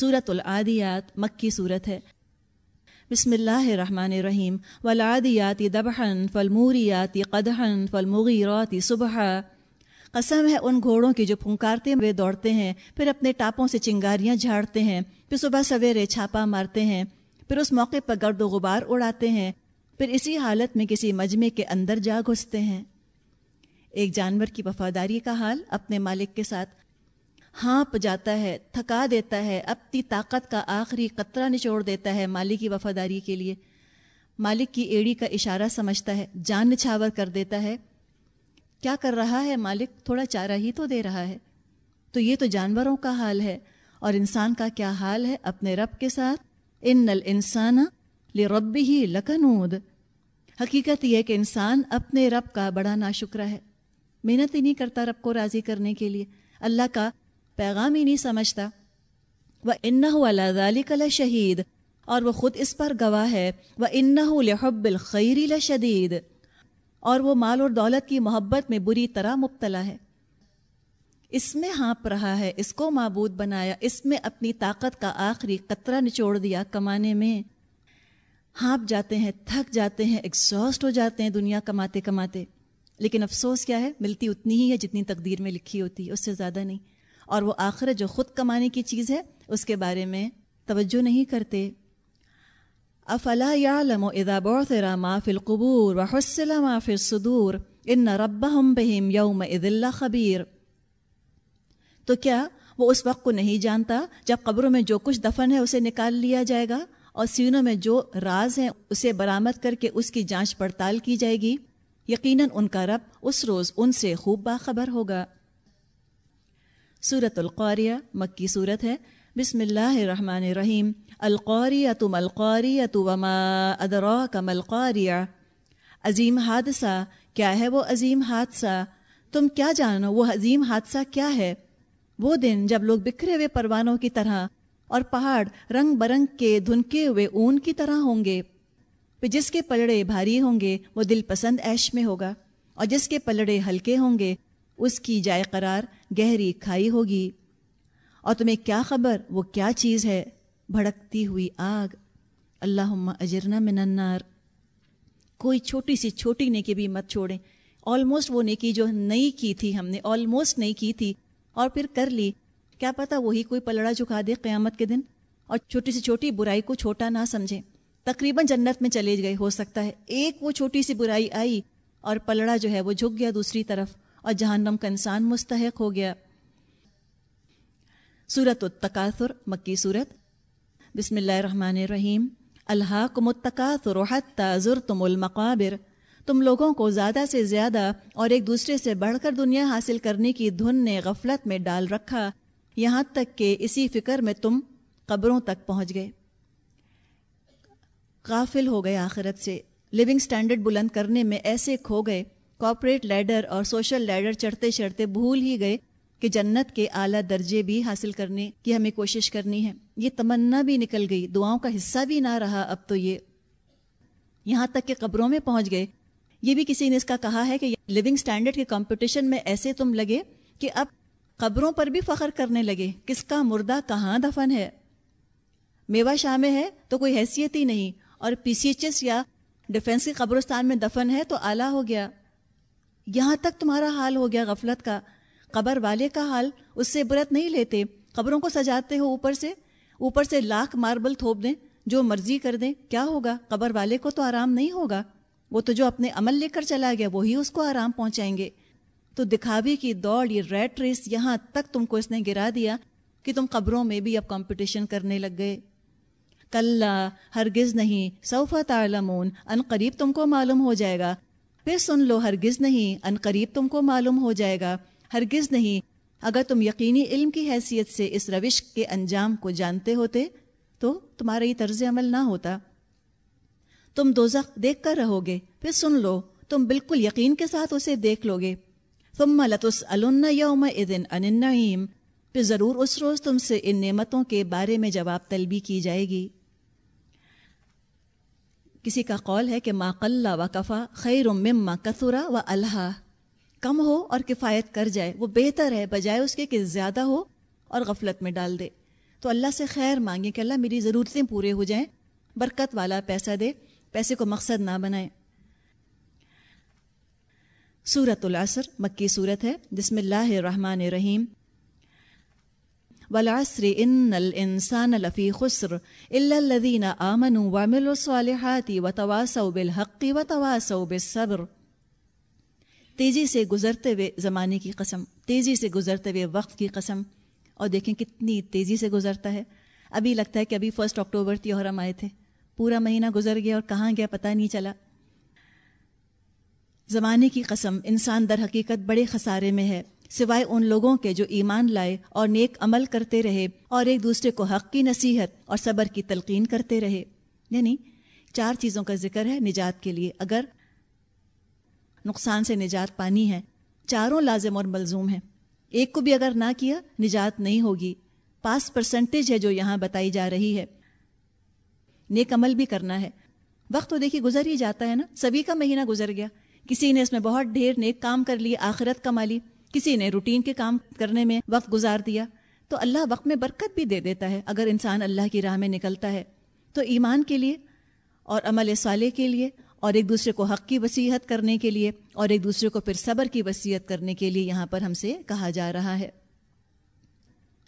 صورت العادیات، مکی صورت ہے۔ بسم اللہ الرحمن الرحیم۔ ولادیاتی دبحن فلموریاتی قدحن فلمغیراتی صبح قسم ہے ان گھوڑوں کی جو پھنکارتے ہوئے دوڑتے ہیں، پھر اپنے ٹاپوں سے چنگاریاں جھاڑتے ہیں، پھر صبح سویرے چھاپا مارتے ہیں، پھر اس موقع پر گرد و غبار اڑاتے ہیں، پھر اسی حالت میں کسی مجمع کے اندر جا گھستے ہیں۔ ایک جانور کی وفاداری کا حال اپنے مالک کے ساتھ ہانپ جاتا ہے، تھکا دیتا ہے، اپنی طاقت کا آخری قطرہ نچوڑ دیتا ہے مالک کی وفاداری کے لیے۔ مالک کی ایڑی کا اشارہ سمجھتا ہے، جان نچھاور کر دیتا ہے۔ کیا کر رہا ہے مالک؟ تھوڑا چارہ ہی تو دے رہا ہے۔ تو یہ تو جانوروں کا حال ہے۔ اور انسان کا کیا حال ہے اپنے رب کے ساتھ؟ ان نل انسان رب ہی لکنود۔ حقیقت یہ کہ انسان اپنے رب کا بڑا نا ہے۔ محنت ہی نہیں کرتا رب کو راضی کرنے کے لیے۔ اللہ کا پیغام ہی نہیں سمجھتا۔ وہ ان اللہ کل شہید اور وہ آخرت جو خود کمانے کی چیز ہے، اس کے بارے میں توجہ نہیں کرتے۔ افلا یعلم اذا بعثر ما فی القبور وحسل ما فی الصدور ان ربهم بهم یوم اللہ خبیر۔ تو کیا وہ اس وقت کو نہیں جانتا جب قبروں میں جو کچھ دفن ہے اسے نکال لیا جائے گا اور سینوں میں جو راز ہیں اسے برآمد کر کے اس کی جانچ پڑتال کی جائے گی؟ یقیناً ان کا رب اس روز ان سے خوب باخبر ہوگا۔ صورت القاریہ مکی صورت ہے۔ بسم اللہ الرحمن الرحیم۔ القوریہ تم القوریہ تو وما ادرا کم القاریہ عظیم حادثہ، کیا ہے وہ عظیم حادثہ؟ تم کیا جانو وہ عظیم حادثہ کیا ہے؟ وہ دن جب لوگ بکھرے ہوئے پروانوں کی طرح اور پہاڑ رنگ برنگ کے دھنکے ہوئے اون کی طرح ہوں گے۔ پھر جس کے پلڑے بھاری ہوں گے، وہ دل پسند ایش میں ہوگا۔ اور جس کے پلڑے ہلکے ہوں گے، اس کی جائے قرار گہری کھائی ہوگی۔ اور تمہیں کیا خبر؟ وہ کیا چیز ہے؟ بھڑکتی ہوئی آگ۔ اللہ اجرنا من النار۔ کوئی چھوٹی سی چھوٹی نیکی بھی مت چھوڑیں۔ آلموسٹ وہ نیکی جو نئی کی تھی ہم نے آلموسٹ نہیں کی تھی۔ اور پھر کر لی۔ کیا پتا وہی کوئی پلڑا جھکا دے قیامت کے دن۔ اور چھوٹی سی چھوٹی برائی کو چھوٹا نہ سمجھیں۔ تقریباً جنت میں چلے گئے، ہو سکتا ہے۔ ایک وہ چھوٹی سی برائی آئی اور پلڑا جو ہے وہ جھک گیا دوسری طرف۔ اور جہنم کا انسان مستحق ہو گیا۔ سورت التکاثر، مکی صورت بسم اللہ الرحمن الرحیم۔ اللہ کو متکاثر حتی تم المقابر۔ تم لوگوں کو زیادہ سے زیادہ اور ایک دوسرے سے بڑھ کر دنیا حاصل کرنے کی دھن نے غفلت میں ڈال رکھا۔ یہاں تک کہ اسی فکر میں تم قبروں تک پہنچ گئے۔ غافل ہو گئے آخرت سے۔ لیونگ سٹینڈرڈ بلند کرنے میں ایسے کھو گئے۔ کارپوریٹ لیڈر اور سوشل لیڈر چڑھتے چڑھتے بھول ہی گئے کہ جنت کے اعلیٰ درجے بھی حاصل کرنے کی ہمیں کوشش کرنی ہے۔ یہ تمنا بھی نکل گئی، دعاؤں کا حصہ بھی نہ رہا اب تو یہ۔ یہاں تک کہ قبروں میں پہنچ گئے۔ یہ بھی کسی نے اس کا کہا ہے کہ لیونگ سٹینڈرڈ کے کمپٹیشن میں ایسے تم لگے کہ اب قبروں پر بھی فخر کرنے لگے۔ کس کا مردہ کہاں دفن ہے؟ میوا شاہ میں ہے تو کوئی حیثیت ہی نہیں۔ اور پی سی ایچ ایس یا ڈیفینس قبرستان میں دفن ہے تو اعلیٰ ہو گیا۔ یہاں تک تمہارا حال ہو گیا غفلت کا۔ قبر والے کا حال اس سے برت نہیں لیتے۔ قبروں کو سجاتے ہو اوپر سے۔ اوپر سے لاکھ ماربل تھوپ دیں۔ جو مرضی کر دیں۔ کیا ہوگا؟ قبر والے کو تو آرام نہیں ہوگا۔ وہ تو جو اپنے عمل لے کر چلا گیا، وہی اس کو آرام پہنچائیں گے۔ تو دکھاوے کی دوڑ، یہ ریٹ ریس یہاں تک تم کو اس نے گرا دیا کہ تم قبروں میں بھی اب کمپٹیشن کرنے لگ گئے۔ کل ہرگز نہیں۔ صوفہ تعلمون، ان قریب تم کو معلوم ہو جائے گا۔ پھر سن لو، ہرگز نہیں ان قریب تم کو معلوم ہو جائے گا۔ ہرگز نہیں۔ اگر تم یقینی علم کی حیثیت سے اس روش کے انجام کو جانتے ہوتے، تو تمہارا یہ طرز عمل نہ ہوتا۔ تم دوزخ دیکھ کر رہو گے۔ پھر سن لو، تم بالکل یقین کے ساتھ اسے دیکھ لو گے۔ ثم لتس یوم ادن ان پھر ضرور اس روز تم سے ان نعمتوں کے بارے میں جواب طلبی کی جائے گی۔ کسی کا قول ہے کہ ما قلّہ و کفا خیر مما کثورا و اللہ کم ہو اور کفایت کر جائے، وہ بہتر ہے، بجائے اس کے کہ زیادہ ہو اور غفلت میں ڈال دے۔ تو اللہ سے خیر مانگیں کہ اللہ میری ضرورتیں پورے ہو جائیں، برکت والا پیسہ دے، پیسے کو مقصد نہ بنائیں۔ سورت العصر، مکی صورت ہے۔ بسم اللہ الرحمن الرحیم۔ والعصر ان الانسان لفی خسر الا الذين امنوا وعملوا الصالحات وتواصوا بالحق وتواصوا بالصبر۔ تیزی سے گزرتے ہوئے زمانے کی قسم، تیزی سے گزرتے ہوئے وقت کی قسم۔ اور دیکھیں کتنی تیزی سے گزرتا ہے۔ ابھی لگتا ہے کہ ابھی فرسٹ اکتوبر تھی اور ہم آئے تھے۔ پورا مہینہ گزر گیا اور کہاں گیا پتہ نہیں چلا۔ زمانے کی قسم، انسان در حقیقت بڑے خسارے میں ہے۔ سوائے ان لوگوں کے جو ایمان لائے اور نیک عمل کرتے رہے اور ایک دوسرے کو حق کی نصیحت اور صبر کی تلقین کرتے رہے۔ یعنی چار چیزوں کا ذکر ہے نجات کے لیے۔ اگر نقصان سے نجات پانی ہے، چاروں لازم اور ملزوم ہیں۔ ایک کو بھی اگر نہ کیا، نجات نہیں ہوگی۔ پاس پرسنٹیج ہے جو یہاں بتائی جا رہی ہے۔ نیک عمل بھی کرنا ہے۔ وقت تو دیکھیے گزر ہی جاتا ہے نا۔ سبھی کا مہینہ گزر گیا۔ کسی نے اس میں بہت ڈھیر نیک کام کر لی آخرت کما لی۔ کسی نے روٹین کے کام کرنے میں وقت گزار دیا تو اللہ وقت میں برکت بھی دے دیتا ہے۔ اگر انسان اللہ کی راہ میں نکلتا ہے تو ایمان کے لیے اور عمل صالح کے لیے اور ایک دوسرے کو حق کی وصیحت کرنے کے لیے اور ایک دوسرے کو پھر صبر کی وصیت کرنے کے لیے یہاں پر ہم سے کہا جا رہا ہے۔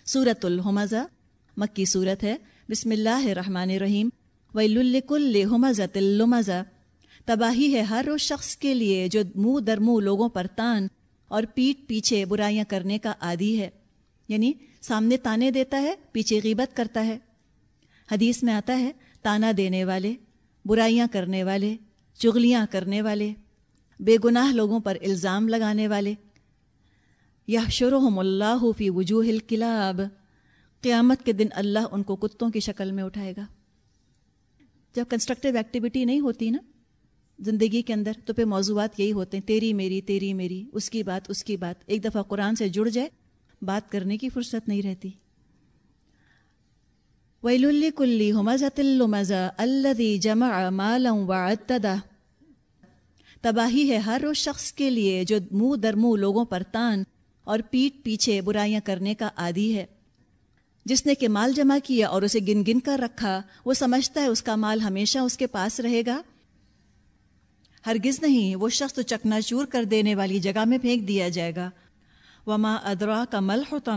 سورت الحمزہ، مکی صورت ہے۔ بسم اللہ الرحمن الرحیم۔ ویل الحمزہ تلمزہ تباہی ہے ہر اس شخص کے لیے جو منہ در منہ لوگوں پر تان اور پیٹ پیچھے برائیاں کرنے کا عادی ہے۔ یعنی سامنے تانے دیتا ہے، پیچھے غیبت کرتا ہے۔ حدیث میں آتا ہے، تانا دینے والے، برائیاں کرنے والے، چغلیاں کرنے والے، بے گناہ لوگوں پر الزام لگانے والے۔ یا شرحم اللہ فی وجوہ الکلاب۔ قیامت کے دن اللہ ان کو کتوں کی شکل میں اٹھائے گا۔ جب کنسٹرکٹیو ایکٹیویٹی نہیں ہوتی نا زندگی کے اندر تو پھر موضوعات یہی ہوتے ہیں، تیری میری تیری میری، اس کی بات، اس کی بات۔ ایک دفعہ قرآن سے جڑ جائے، بات کرنے کی فرصت نہیں رہتی۔ ویل کلی مزہ اللہ جمع مالم و تباہی ہے ہر اس شخص کے لیے جو منہ در منہ لوگوں پر تان اور پیٹ پیچھے برائیاں کرنے کا عادی ہے۔ جس نے کہ مال جمع کیا اور اسے گن گن کر رکھا، وہ سمجھتا ہے اس کا مال ہمیشہ اس کے پاس رہے گا۔ ہرگز نہیں، وہ شخص تو چکنا چور کر دینے والی جگہ میں پھینک دیا جائے گا۔ وما ادرا کا مل ہوتا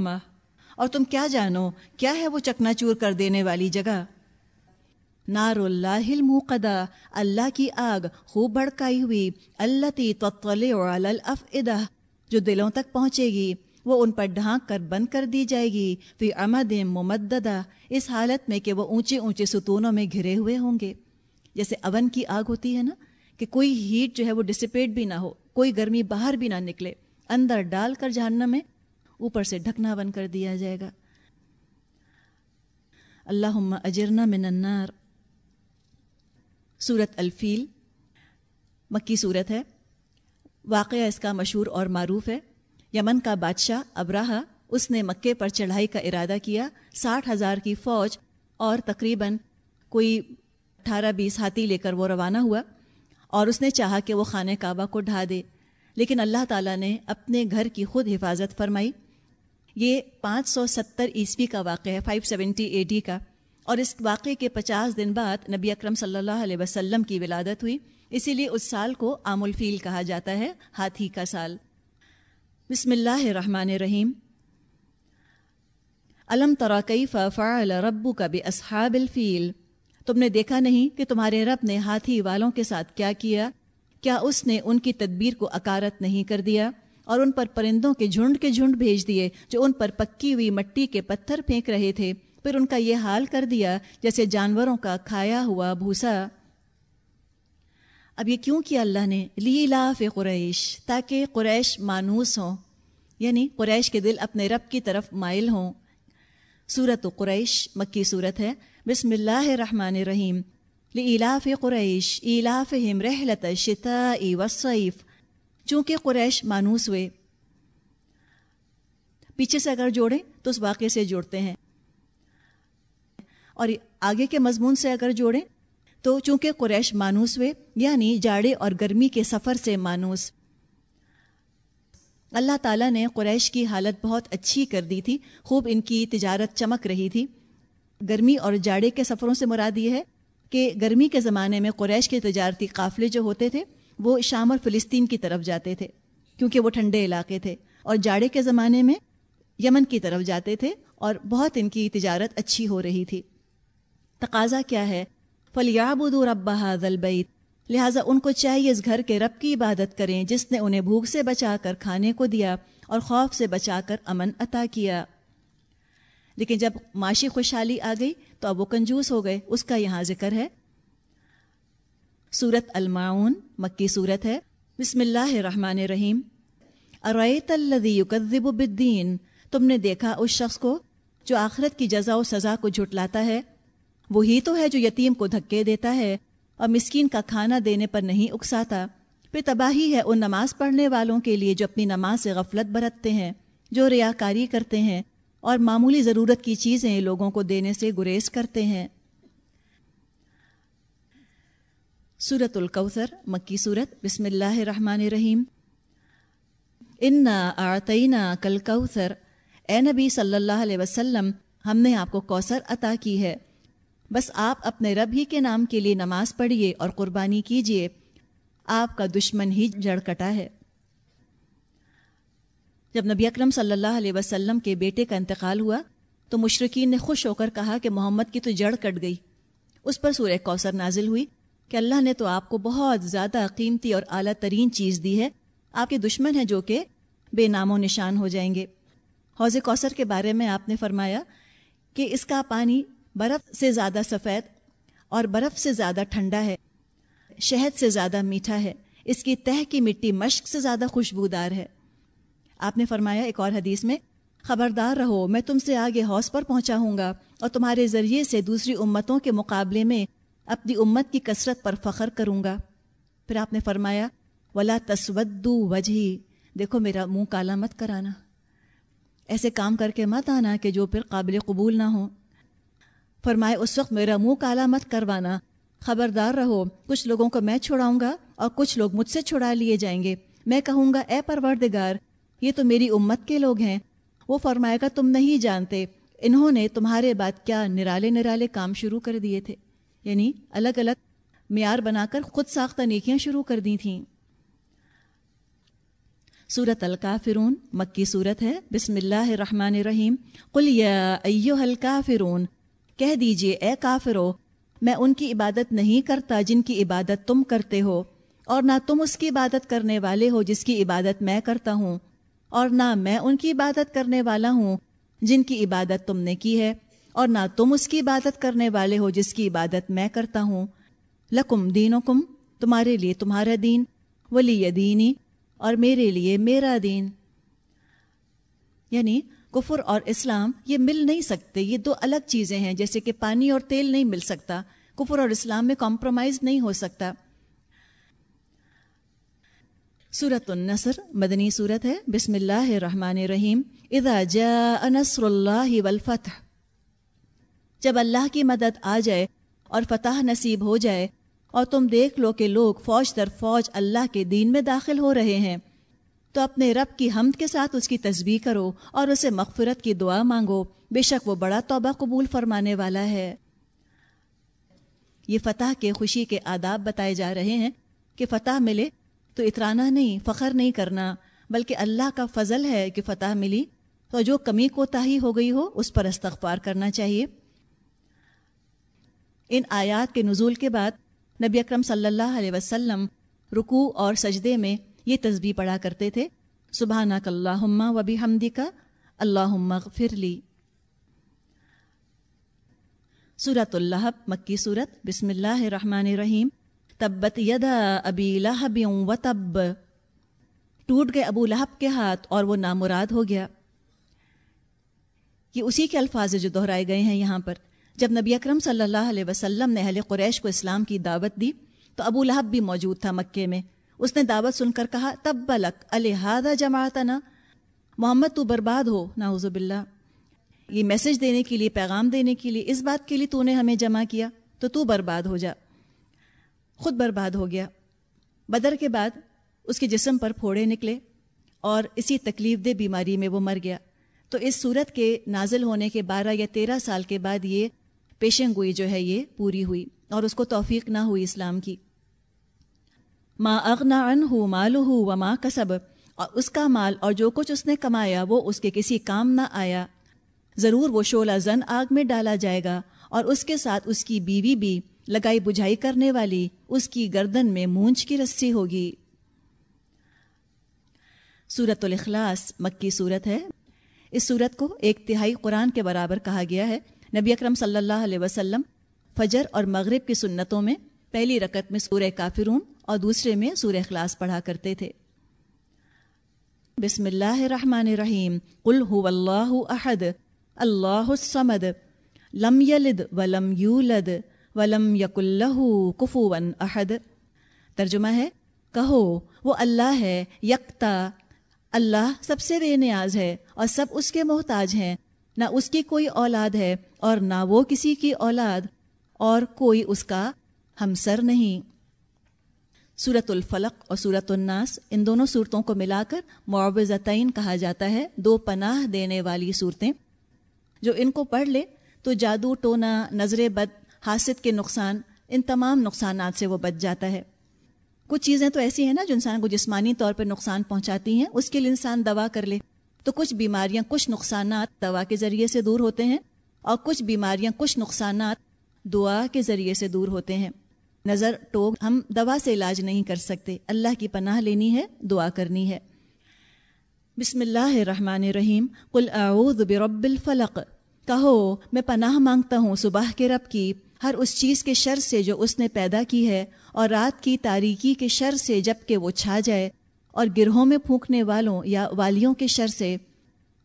اور تم کیا جانو، کیا ہے وہ چکنا چور کر دینے والی جگہ؟ نار اللہ الموقدہ، اللہ کی آگ خوب بڑکائی ہوئی اللہ تی الافئدہ، جو دلوں تک پہنچے گی، وہ ان پر ڈھانک کر بند کر دی جائے گی پھر امد ممددہ، اس حالت میں کہ وہ اونچے اونچے ستونوں میں گھرے ہوئے ہوں گے۔ جیسے اون کی آگ ہوتی ہے نا؟ کہ کوئی ہیٹ جو ہے وہ ڈسپیٹ بھی نہ ہو، کوئی گرمی باہر بھی نہ نکلے۔ اندر ڈال کر جہنم میں اوپر سے ڈھکنا بن کر دیا جائے گا۔ اللہ اجرنا من النار۔ سورت الفیل۔ مکی صورت ہے۔ واقعہ اس کا مشہور اور معروف ہے۔ یمن کا بادشاہ ابراہ اس نے مکے پر چڑھائی کا ارادہ کیا۔ ساٹھ ہزار کی فوج اور تقریباً کوئی اٹھارہ بیس ہاتھی لے کر وہ روانہ ہوا۔ اور اس نے چاہا کہ وہ خانہ کعبہ کو ڈھا دے۔ لیکن اللہ تعالیٰ نے اپنے گھر کی خود حفاظت فرمائی۔ یہ پانچ سو ستر عیسوی کا واقعہ ہے فائیو سیونٹی اے ڈی کا۔ اور اس واقعے کے پچاس دن بعد نبی اکرم صلی اللہ علیہ وسلم کی ولادت ہوئی۔ اسی لیے اس سال کو عام الفیل کہا جاتا ہے، ہاتھی کا سال۔ بسم اللہ الرحمن الرحیم۔ علم تراکئی فعل ربو کا بے اصحاب الفیل؟ تم نے دیکھا نہیں کہ تمہارے رب نے ہاتھی والوں کے ساتھ کیا کیا؟ کیا اس نے ان کی تدبیر کو اکارت نہیں کر دیا؟ اور ان پر پرندوں کے جھنڈ کے جھنڈ بھیج دیے جو ان پر پکی ہوئی مٹی کے پتھر پھینک رہے تھے۔ پھر ان کا یہ حال کر دیا جیسے جانوروں کا کھایا ہوا بھوسا۔ اب یہ کیوں کیا اللہ نے؟ لی لاف قریش، تاکہ قریش مانوس ہوں یعنی قریش کے دل اپنے رب کی طرف مائل ہوں۔ صورت قریش، مکی صورت ہے، بسم اللہ الرحمن الرحیم۔ لإلاف قریش ایلافہم رحلت الشتاء والصیف چونکہ قریش مانوس ہوئے۔ پیچھے سے اگر جوڑیں تو اس واقعے سے جوڑتے ہیں۔ اور آگے کے مضمون سے اگر جوڑیں تو چونکہ قریش مانوس ہوئے یعنی جاڑے اور گرمی کے سفر سے مانوس۔ اللہ تعالیٰ نے قریش کی حالت بہت اچھی کر دی تھی، خوب ان کی تجارت چمک رہی تھی۔ گرمی اور جاڑے کے سفروں سے مراد یہ ہے کہ گرمی کے زمانے میں قریش کے تجارتی قافلے جو ہوتے تھے، وہ شام اور فلسطین کی طرف جاتے تھے، کیونکہ وہ ٹھنڈے علاقے تھے۔ اور جاڑے کے زمانے میں یمن کی طرف جاتے تھے اور بہت ان کی تجارت اچھی ہو رہی تھی۔ تقاضا کیا ہے؟ فلیاب رب البعید لہٰذا ان کو چاہیے اس گھر کے رب کی عبادت کریں جس نے انہیں بھوک سے بچا کر کھانے کو دیا اور خوف سے بچا کر امن عطا کیا۔ لیکن جب معاشی خوشحالی آ گئی تو اب وہ کنجوس ہو گئے۔ اس کا یہاں ذکر ہے۔ سورت المعون مکی صورت ہے۔ بسم اللہ الرحمن الرحیم۔ ارائیت الذی یکذب بالدین، تم نے دیکھا اس شخص کو جو آخرت کی جزا و سزا کو جھٹلاتا ہے؟ وہی تو ہے جو یتیم کو دھکے دیتا ہے۔ اور مسکین کا کھانا دینے پر نہیں اکساتا۔ پھر تباہی ہے ان نماز پڑھنے والوں کے لیے جو اپنی نماز سے غفلت برتتے ہیں، جو ریاکاری کرتے ہیں اور معمولی ضرورت کی چیزیں لوگوں کو دینے سے گریز کرتے ہیں۔ سورت الکوثر، مکی صورت بسم اللہ الرحمن الرحیم۔ انا آتئینہ کل کوثر اے نبی صلی اللہ علیہ وسلم، ہم نے آپ کو کوثر عطا کی ہے۔ بس آپ اپنے رب ہی کے نام کے لیے نماز پڑھیے اور قربانی کیجیے۔ آپ کا دشمن ہی جڑ کٹا ہے۔ جب نبی اکرم صلی اللہ علیہ وسلم کے بیٹے کا انتقال ہوا، تو مشرقین نے خوش ہو کر کہا کہ محمد کی تو جڑ کٹ گئی۔ اس پر سورہ کوثر نازل ہوئی کہ اللہ نے تو آپ کو بہت زیادہ قیمتی اور اعلیٰ ترین چیز دی ہے۔ آپ کے دشمن ہیں جو کہ بے نام و نشان ہو جائیں گے۔ حوض کوثر کے بارے میں آپ نے فرمایا کہ اس کا پانی برف سے زیادہ سفید اور برف سے زیادہ ٹھنڈا ہے، شہد سے زیادہ میٹھا ہے، اس کی تہ کی مٹی مشق سے زیادہ خوشبودار ہے۔ آپ نے فرمایا، ایک اور حدیث میں، خبردار رہو، میں تم سے آگے حوص پر پہنچا ہوں گا اور تمہارے ذریعے سے دوسری امتوں کے مقابلے میں اپنی امت کی کثرت پر فخر کروں گا۔ پھر آپ نے فرمایا، ولا تسودو وجہی دیکھو میرا منہ کالا مت کرانا۔ ایسے کام کر کے مت آنا کہ جو پھر قابل قبول نہ ہو فرمائے اس وقت میرا منہ کالا مت کروانا۔ خبردار رہو، کچھ لوگوں کو میں چھڑاؤں گا اور کچھ لوگ مجھ سے چھڑا لیے جائیں گے۔ میں کہوں گا، اے پروردگار، یہ تو میری امت کے لوگ ہیں۔ وہ فرمائے گا، تم نہیں جانتے۔ انہوں نے تمہارے بعد کیا نرالے نرالے کام شروع کر دیے تھے۔ یعنی الگ الگ معیار بنا کر خود ساختہ نیکیاں شروع کر دی تھیں۔ سورت الکافرون مکی صورت ہے۔ بسم اللہ الرحمن الرحیم۔ قل یا ایوہ الکافرون کہہ دیجیے، اے کافرو، میں ان کی عبادت نہیں کرتا جن کی عبادت تم کرتے ہو، اور نہ تم اس کی عبادت کرنے والے ہو جس کی عبادت میں کرتا ہوں، اور نہ میں ان کی عبادت کرنے والا ہوں جن کی عبادت تم نے کی ہے، اور نہ تم اس کی عبادت کرنے والے ہو جس کی عبادت میں کرتا ہوں۔ لکم دین کم تمہارے لیے تمہارا دین، ولی دینی، اور میرے لیے میرا دین۔ یعنی کفر اور اسلام یہ مل نہیں سکتے، یہ دو الگ چیزیں ہیں، جیسے کہ پانی اور تیل نہیں مل سکتا۔ کفر اور اسلام میں کمپرومائز نہیں ہو سکتا۔ سورت النصر، مدنی صورت ہے۔ بسم اللہ الرحمن الرحیم۔ اذا جاء نصر اللہ والفتح۔ جب اللہ کی مدد آ جائے اور فتح نصیب ہو جائے اور تم دیکھ لو کہ لوگ فوج در فوج اللہ کے دین میں داخل ہو رہے ہیں۔ تو اپنے رب کی حمد کے ساتھ اس کی تصویر کرو اور اسے مغفرت کی دعا مانگو۔ بے شک وہ بڑا توبہ قبول فرمانے والا ہے۔ یہ فتح کے خوشی کے آداب بتائے جا رہے ہیں کہ فتح ملے تو اترانا نہیں، فخر نہیں کرنا، بلکہ اللہ کا فضل ہے کہ فتح ملی۔ تو جو کمی کوتاہی ہو گئی ہو، اس پر استغفار کرنا چاہیے۔ ان آیات کے نزول کے بعد نبی اکرم صلی اللہ علیہ وسلم رکوع اور سجدے میں یہ تصبیح پڑھا کرتے تھے۔ سبحانہ اللہ و بھی ہمدی کا اللہ فرلی سورت اللہ مکی صورت بسم اللہ الرحمن الرحیم۔ تبت یدا ابی لہب و تب۔ ٹوٹ گئے ابو لہب کے ہاتھ اور وہ نامراد ہو گیا۔ یہ اسی کے الفاظ جو دہرائے گئے ہیں یہاں پر۔ جب نبی اکرم صلی اللہ علیہ وسلم نے اہل قریش کو اسلام کی دعوت دی تو ابو لہب بھی موجود تھا مکے میں۔ اس نے دعوت سن کر کہا تب بلک الحادہ جماعت نا محمد، تو برباد ہو ناؤز باللہ۔ یہ میسج دینے کے لیے، پیغام دینے کے لیے، اس بات کے لیے تو نے ہمیں جمع کیا تو تو برباد ہو جا۔ خود برباد ہو گیا۔ بدر کے بعد اس کے جسم پر پھوڑے نکلے اور اسی تکلیف دہ بیماری میں وہ مر گیا۔ تو اس صورت کے نازل ہونے کے بارہ یا تیرہ سال کے بعد یہ پیشن گوئی جو ہے، یہ پوری ہوئی اور اس کو توفیق نہ ہوئی اسلام کی۔ ماں اغنا ان ہو مال و ماں کسب اور اس کا مال اور جو کچھ اس نے کمایا وہ اس کے کسی کام نہ آیا۔ ضرور وہ شولہ زن آگ میں ڈالا جائے گا، اور اس کے ساتھ اس کی بیوی بھی لگائی بجھائی کرنے والی اس کی گردن میں مونچ کی رسی ہوگی۔ سورت الاخلاص، مکی صورت ہے۔ اس صورت کو ایک تہائی قرآن کے برابر کہا گیا ہے۔ نبی اکرم صلی اللہ علیہ وسلم فجر اور مغرب کی سنتوں میں پہلی رکت میں سورہ کافرون اور دوسرے میں سورہ اخلاص پڑھا کرتے تھے۔ بسم اللہ الرحمن الرحیم۔ قل هو اللہ احد، اللہ الصمد، لم یلد ولم یولد ولم یق اللہ کفوا احد۔ ترجمہ ہے، کہو، وہ اللہ ہے، یکتا۔ اللہ سب سے بے نیاز ہے اور سب اس کے محتاج ہیں۔ نہ اس کی کوئی اولاد ہے اور نہ وہ کسی کی اولاد اور کوئی اس کا ہمسر نہیں۔ صورت الفلق اور صورت الناس، ان دونوں صورتوں کو ملا کر معوضتین کہا جاتا ہے، دو پناہ دینے والی صورتیں۔ جو ان کو پڑھ لے تو جادو، ٹونا، نظر بد حاصد کے نقصان، ان تمام نقصانات سے وہ بچ جاتا ہے۔ کچھ چیزیں تو ایسی ہیں نا جو انسان کو جسمانی طور پر نقصان پہنچاتی ہیں، اس کے لیے انسان دوا کر لے۔ تو کچھ بیماریاں، کچھ نقصانات دوا کے ذریعے سے دور ہوتے ہیں اور کچھ بیماریاں، کچھ نقصانات دعا کے ذریعے سے دور ہوتے ہیں۔ نظر ٹوک، ہم دوا سے علاج نہیں کر سکتے۔ اللہ کی پناہ لینی ہے، دعا کرنی ہے۔ بسم اللہ الرحمن الرحیم۔ قل اعوذ برب الفلق۔ کہو، میں پناہ مانگتا ہوں صبح کے رب کی، ہر اس چیز کے شر سے جو اس نے پیدا کی ہے، اور رات کی تاریکی کے شر سے جبکہ وہ چھا جائے، اور گرہوں میں پھونکنے والوں یا والیوں کے شر سے۔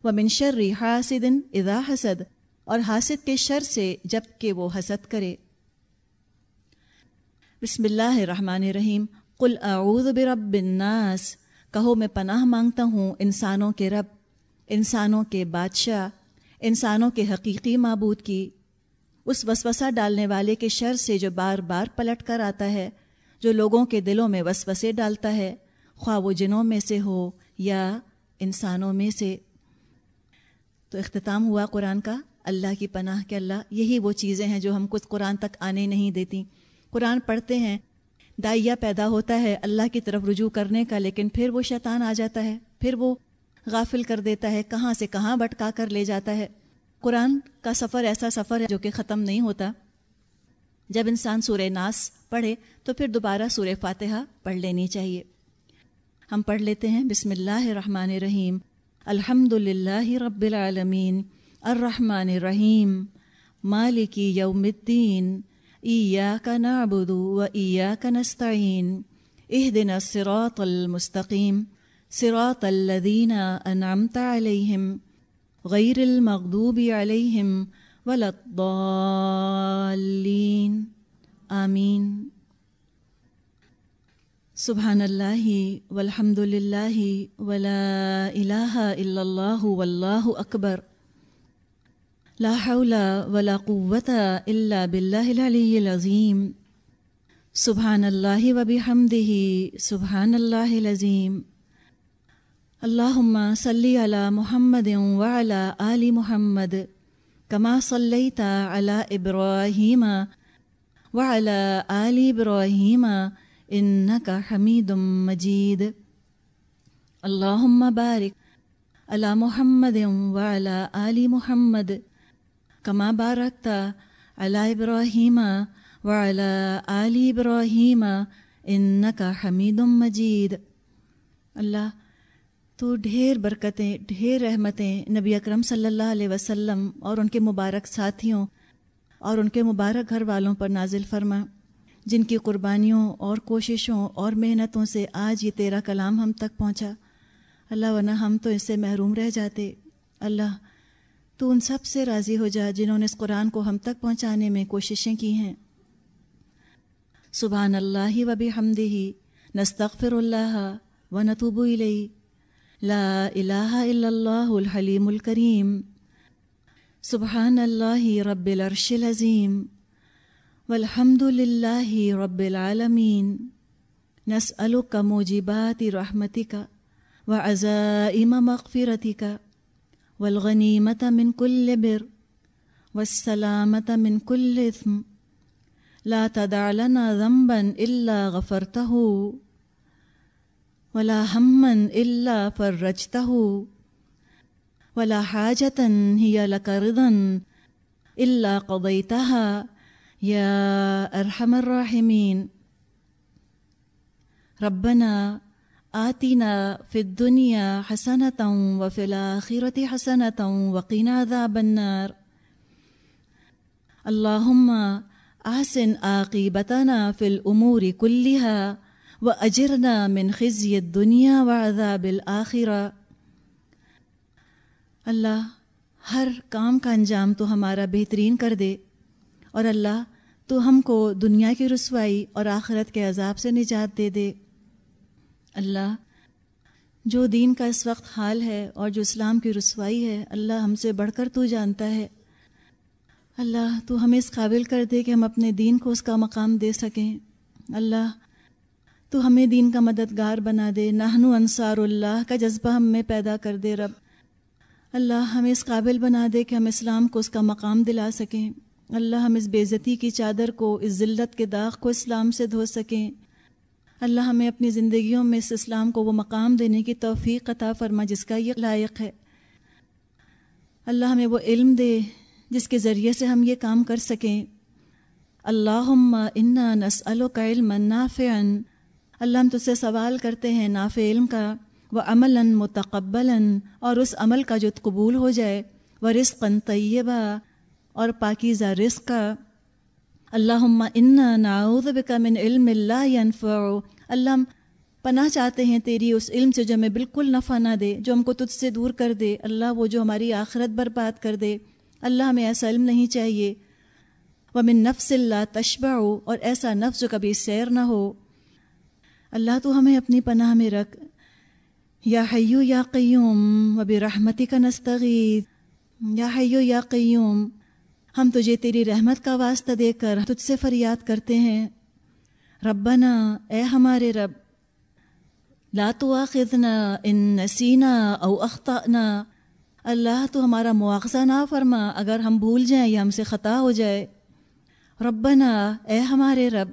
وہ منشر حاسد اذا حسد۔ اور حاسد کے شر سے جبکہ وہ حسد کرے۔ بسم اللہ الرحمن الرحیم۔ قل اعوذ برب الناس۔ کہو میں پناہ مانگتا ہوں انسانوں کے رب، انسانوں کے بادشاہ، انسانوں کے حقیقی معبود کی۔ اس وسوسہ ڈالنے والے کے شر سے جو بار بار پلٹ کر آتا ہے، جو لوگوں کے دلوں میں وسوسے ڈالتا ہے، خواہ وہ جنوں میں سے ہو یا انسانوں میں سے۔ تو اختتام ہوا قرآن کا۔ اللہ کی پناہ کے اللہ، یہی وہ چیزیں ہیں جو ہم کچھ قرآن تک آنے نہیں دیتی قرآن پڑھتے ہیں دائیا پیدا ہوتا ہے اللہ کی طرف رجوع کرنے کا، لیکن پھر وہ شیطان آ جاتا ہے، پھر وہ غافل کر دیتا ہے، کہاں سے کہاں بٹکا کر لے جاتا ہے۔ قرآن کا سفر ایسا سفر ہے جو کہ ختم نہیں ہوتا۔ جب انسان سورہ ناس پڑھے تو پھر دوبارہ سورہ فاتحہ پڑھ لینی چاہیے۔ ہم پڑھ لیتے ہیں، بسم اللہ الرحمن الرحیم۔ الحمد للہ رب العالمین۔ الرحمن الرحیم۔ مالکی یوم الدین۔ إياك نعبد وإياك نستعين. اهدنا الصراط المستقيم. صراط الذين أنعمت عليهم. غير المغضوب عليهم ولا الضالين. آمين. سبحان الله والحمد لله ولا إله إلا الله والله أكبر. لا حول ولا قوة إلا بالله العلي العظيم. سبحان الله وبحمده، سبحان الله العظيم. اللهم صل على محمد وعلى آل محمد، كما صليت على إبراهيم وعلى آل إبراهيم، إنك حميد مجيد. اللهم بارك على محمد وعلى آل محمد کما بارکتا علی ابراہیم و علی ابراہیم ان کا حمید مجید اللہ، تو ڈھیر برکتیں، ڈھیر رحمتیں نبی اکرم صلی اللہ علیہ وسلم اور ان کے مبارک ساتھیوں اور ان کے مبارک گھر والوں پر نازل فرما، جن کی قربانیوں اور کوششوں اور محنتوں سے آج یہ تیرا کلام ہم تک پہنچا۔ اللہ، ورنہ ہم تو اس سے محروم رہ جاتے۔ اللہ تو ان سب سے راضی ہو جا جنہوں نے اس قرآن کو ہم تک پہنچانے میں کوششیں کی ہیں۔ سبحان اللہ و بحمدہ ہی نستغفر اللہ و نتوب الی لا الہ الا اللہ الحلیم الکریم۔ سبحان اللہ رب العرش العظیم۔ والحمد للہ رب العالمین۔ نسألک موجبات رحمتک وعزائم مغفرتک۔ والغنیمة من كل بر والسلامة من كل إثم لا تدع لنا ذنبا إلا غفرته ولا هما إلا فرجته ولا حاجة هي لك رضا إلا قضيتها يا أرحم الراحمين. ربنا آتنا في الدنيا حسنة وفي الآخرة حسنة وقنا عذاب النار. اللهم أحسن عاقبتنا في الأمور كلها وأجرنا من خزي الدنيا وعذاب الآخرة اللہ، ہر کام کا انجام تو ہمارا بہترین کر دے اور اللہ، تو ہم کو دنیا کی رسوائی اور آخرت کے عذاب سے نجات دے دے۔ اللہ، جو دین کا اس وقت حال ہے اور جو اسلام کی رسوائی ہے، اللہ ہم سے بڑھ کر تو جانتا ہے۔ اللہ، تو ہمیں اس قابل کر دے کہ ہم اپنے دین کو اس کا مقام دے سکیں۔ اللہ، تو ہمیں دین کا مددگار بنا دے۔ نہنو انصار اللہ، کا جذبہ ہم میں پیدا کر دے رب۔ اللہ، ہمیں اس قابل بنا دے کہ ہم اسلام کو اس کا مقام دلا سکیں۔ اللہ، ہم اس بےزتی کی چادر کو، اس ذلت کے داغ کو اسلام سے دھو سکیں۔ اللہ ہمیں اپنی زندگیوں میں اس اسلام کو وہ مقام دینے کی توفیق عطا فرما جس کا یہ لائق ہے۔ اللہ ہمیں وہ علم دے جس کے ذریعے سے ہم یہ کام کر سکیں۔ اللہ انا نس کا علم نافع اللہ ہم تجھ سے سوال کرتے ہیں نافع علم کا۔ وہ عمل متقبل اور اس عمل کا جو قبول ہو جائے۔ وہ رزق طیبہ اور پاکیزہ رزق کا۔ اللہ انا ناؤذ بک من علم اللہ ينفع اللہ، پناہ چاہتے ہیں تیری اس علم سے جو ہمیں بالکل نفع نہ دے، جو ہم کو تجھ سے دور کر دے۔ اللہ، وہ جو ہماری آخرت برباد کر دے۔ اللہ، ہمیں ایسا علم نہیں چاہیے۔ وہ من نفس اللہ تشبہ ہو اور ایسا نفس جو کبھی سیر نہ ہو۔ اللہ، تو ہمیں اپنی پناہ میں رکھ۔ یا حیو یا قیوم و برحمتی کا نستغیر یا حیو یا قیوم ہم تجھے تیری رحمت کا واسطہ دے کر تجھ سے فریاد کرتے ہیں۔ ربنا، اے ہمارے رب، لا تواخذنا ان نسینا او اخطأنا۔ اللہ تو ہمارا مواخذہ نہ فرما، اگر ہم بھول جائیں یا ہم سے خطا ہو جائے۔ ربنا، اے ہمارے رب،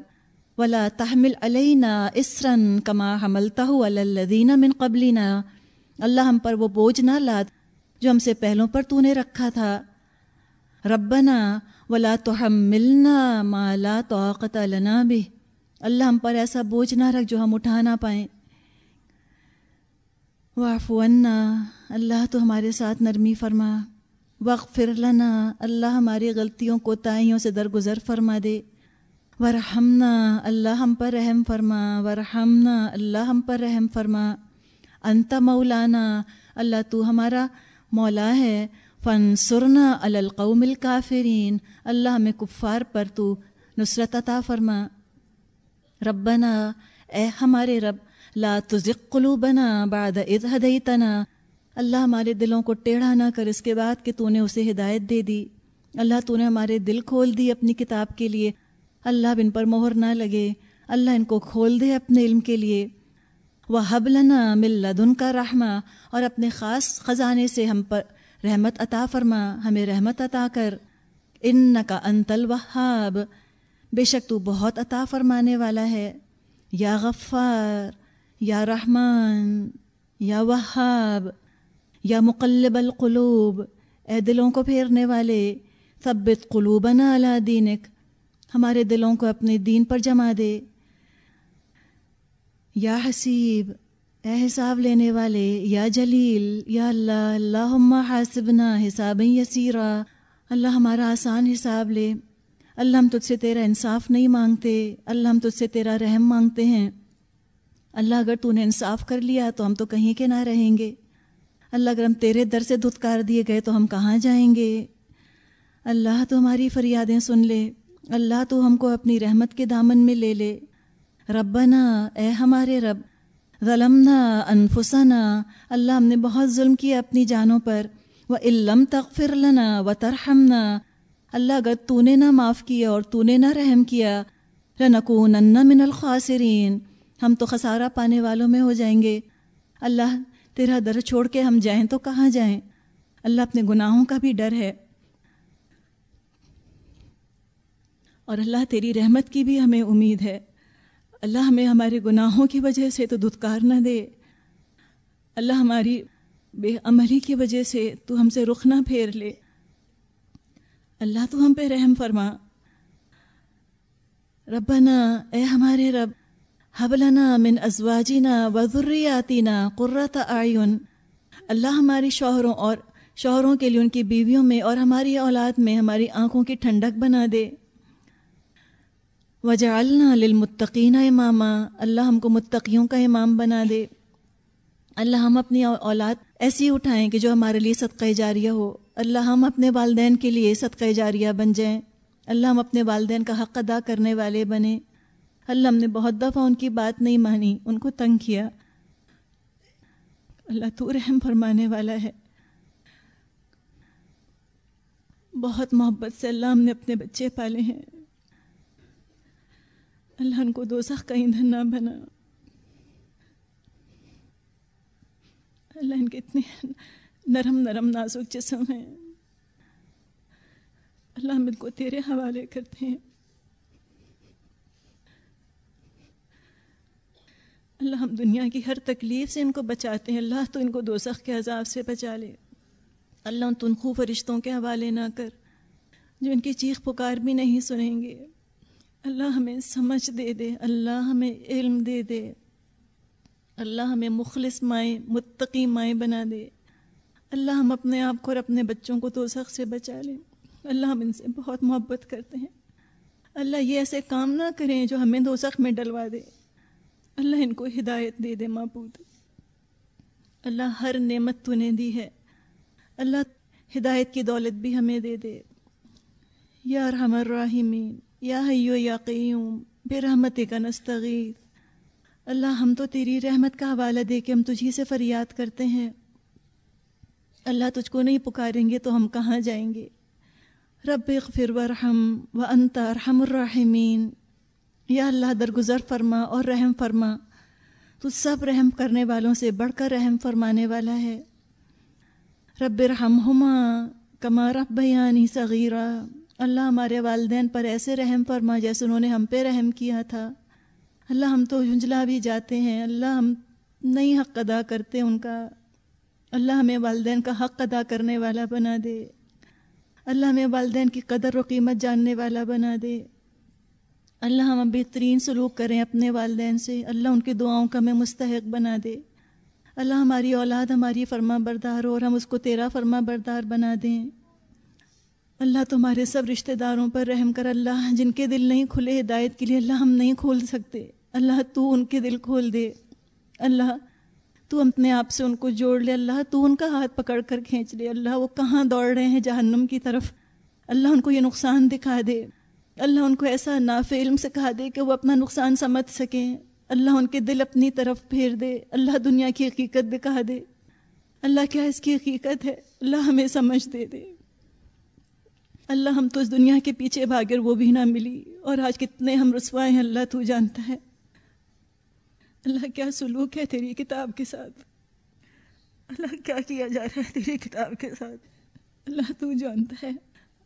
ولا تحمل علینا اسرن کما حملتہ الذین من قبلنا۔ اللہ ہم پر وہ بوجھ نہ لاد جو ہم سے پہلوں پر تو نے رکھا تھا۔ ربنا ولا تحملنا ما لا طاقت لنا بھی اللہ ہم پر ایسا بوجھ نہ رکھ جو ہم اٹھا نہ پائیں۔ عنا، اللہ تو ہمارے ساتھ نرمی فرما۔ وغفر لنا، اللہ ہماری غلطیوں کو تائیوں سے درگزر فرما دے۔ ورحمنا اللہ ہم پر رحم فرما۔ ورحمنا اللہ ہم پر رحم فرما۔ انت مولانا، اللہ تو ہمارا مولا ہے۔ فن سرنا القوم الکافرین اللہ ہمیں کفار پر تو نصرت عطا فرما۔ ربنا، اے ہمارے رب، لا تزق قلوبنا بعد اذ ہدیتنا اللہ ہمارے دلوں کو ٹیڑھا نہ کر اس کے بعد کہ تو نے اسے ہدایت دے دی۔ اللہ تو نے ہمارے دل کھول دی اپنی کتاب کے لیے۔ اللہ بن پر مہر نہ لگے۔ اللہ ان کو کھول دے اپنے علم کے لیے۔ وہ حب لنا ملدن کا رحمہ اور اپنے خاص خزانے سے ہم پر رحمت عطا فرما، ہمیں رحمت عطا کر۔ ان کا انتل وہاب بے شک تو بہت عطا فرمانے والا ہے۔ یا غفار، یا رحمان، یا وہاب، یا مقلب القلوب۔ اے دلوں کو پھیرنے والے، ثبت قلوبنا علی دینک۔ ہمارے دلوں کو اپنے دین پر جما دے۔ یا حسیب اے حساب لینے والے، یا جلیل، یا اللہ اللہ حاسبنا حساب یسیرا۔ اللہ ہمارا آسان حساب لے۔ اللہ ہم تجھ سے تیرا انصاف نہیں مانگتے۔ اللہ ہم تجھ سے تیرا رحم مانگتے ہیں۔ اللہ اگر تو نے انصاف کر لیا تو ہم تو کہیں کے نہ رہیں گے۔ اللہ اگر ہم تیرے در سے دھتکار دیے گئے تو ہم کہاں جائیں گے؟ اللہ تو ہماری فریادیں سن لے۔ اللہ تو ہم کو اپنی رحمت کے دامن میں لے لے۔ ربنا، اے ہمارے رب ظلمنا انفسنا، اللہ ہم نے بہت ظلم کیا اپنی جانوں پر۔ وہ علم تغفر لنا و ترحمنا اللہ اگر تو نے نہ معاف کیا اور تو نے نہ رحم کیا، لنکونن من الخاسرین ہم تو خسارہ پانے والوں میں ہو جائیں گے۔ اللہ، تیرا در چھوڑ کے ہم جائیں تو کہاں جائیں؟ اللہ اپنے گناہوں کا بھی ڈر ہے۔ اور اللہ تیری رحمت کی بھی ہمیں امید ہے۔ اللہ ہمیں ہمارے گناہوں کی وجہ سے تو دھتکار نہ دے۔ اللہ ہماری بے عملی کی وجہ سے تو ہم سے رخ نہ پھیر لے۔ اللہ تو ہم پہ رحم فرما۔ ربنا، اے ہمارے رب حبلنا من ازواجنا و ذریاتنا قرۃ آئین اللہ ہماری شوہروں اور شوہروں کے لیے ان کی بیویوں میں اور ہماری اولاد میں ہماری آنکھوں کی ٹھنڈک بنا دے۔ وجعلنا للمتقین اماما اللہ ہم کو متقیوں کا امام بنا دے۔ اللہ ہم اپنی اولاد ایسی اٹھائیں کہ جو ہمارے لیے صدقہ جاریہ ہو۔ اللہ ہم اپنے والدین کے لیے صدقہ جاریہ بن جائیں۔ اللہ ہم اپنے والدین کا حق ادا کرنے والے بنے اللہ ہم نے بہت دفعہ ان کی بات نہیں مانی، ان کو تنگ کیا۔ اللہ تو رحم فرمانے والا ہے۔ بہت محبت سے اللہ ہم نے اپنے بچے پالے ہیں۔ اللہ ان کو دو کا ایندھن نہ بنا۔ اللہ ان کے اتنے نرم نرم نازک جسم ہیں۔ اللہ ہم ان کو تیرے حوالے کرتے ہیں۔ اللہ ہم دنیا کی ہر تکلیف سے ان کو بچاتے ہیں۔ اللہ تو ان کو دو سخ کے عذاب سے بچا لے۔ اللہ ان تنخو فرشتوں کے حوالے نہ کر، جو ان کی چیخ پکار بھی نہیں سنیں گے۔ اللہ ہمیں سمجھ دے دے، اللہ ہمیں علم دے دے۔ اللہ ہمیں مخلص مائیں، متقی مائیں بنا دے۔ اللہ ہم اپنے آپ کو اور اپنے بچوں کو تو سخت سے بچا لیں۔ اللہ ہم ان سے بہت محبت کرتے ہیں۔ اللہ یہ ایسے کام نہ کریں جو ہمیں دو میں ڈلوا دے۔ اللہ ان کو ہدایت دے دے معبود۔ اللہ ہر نعمت تو نے دی ہے۔ اللہ ہدایت کی دولت بھی ہمیں دے دے۔ یا رحم الراحمین۔ یا حیو یا قیوم، بے رحمت کا نستغیث۔ اللہ ہم تو تیری رحمت کا حوالہ دے کے ہم تجھی سے فریاد کرتے ہیں۔ اللہ تجھ کو نہیں پکاریں گے تو ہم کہاں جائیں گے؟ رب اغفر ورحم و انت ارحم الرحمین یا اللہ درگزر فرما اور رحم فرما۔ تو سب رحم کرنے والوں سے بڑھ کر رحم فرمانے والا ہے۔ رب رحم ہما کما رب بیانی صغیرہ اللہ ہمارے والدین پر ایسے رحم فرما جیسے انہوں نے ہم پہ رحم کیا تھا۔ اللہ ہم تو جھنجلا بھی جاتے ہیں۔ اللہ ہم نہیں حق ادا کرتے ان کا۔ اللہ ہمیں والدین کا حق ادا کرنے والا بنا دے۔ اللہ ہمیں والدین کی قدر و قیمت جاننے والا بنا دے۔ اللہ ہم بہترین سلوک کریں اپنے والدین سے۔ اللہ ان کی دعاؤں کا ہمیں مستحق بنا دے۔ اللہ ہماری اولاد ہماری فرما بردار ہو اور ہم اس کو تیرا فرما بردار بنا دیں۔ اللہ تمہارے سب رشتہ داروں پر رحم کر، اللہ جن کے دل نہیں کھلے ہدایت کے لیے اللہ ہم نہیں کھول سکتے۔ اللہ تو ان کے دل کھول دے۔ اللہ تو اپنے آپ سے ان کو جوڑ لے۔ اللہ تو ان کا ہاتھ پکڑ کر کھینچ لے۔ اللہ وہ کہاں دوڑ رہے ہیں جہنم کی طرف۔ اللہ ان کو یہ نقصان دکھا دے۔ اللہ ان کو ایسا ناف علم سکھا دے کہ وہ اپنا نقصان سمجھ سکیں۔ اللہ ان کے دل اپنی طرف پھیر دے۔ اللہ دنیا کی حقیقت دکھا دے۔ اللہ کیا اس کی حقیقت ہے؟ اللہ ہمیں سمجھ دے دے۔ اللہ ہم تو اس دنیا کے پیچھے بھاگر وہ بھی نہ ملی۔ اور آج کتنے ہم رسوائے ہیں، اللہ تو جانتا ہے۔ اللہ کیا سلوک ہے تیری کتاب کے ساتھ؟ اللہ کیا کیا جا رہا ہے تیری کتاب کے ساتھ؟ اللہ تو جانتا ہے۔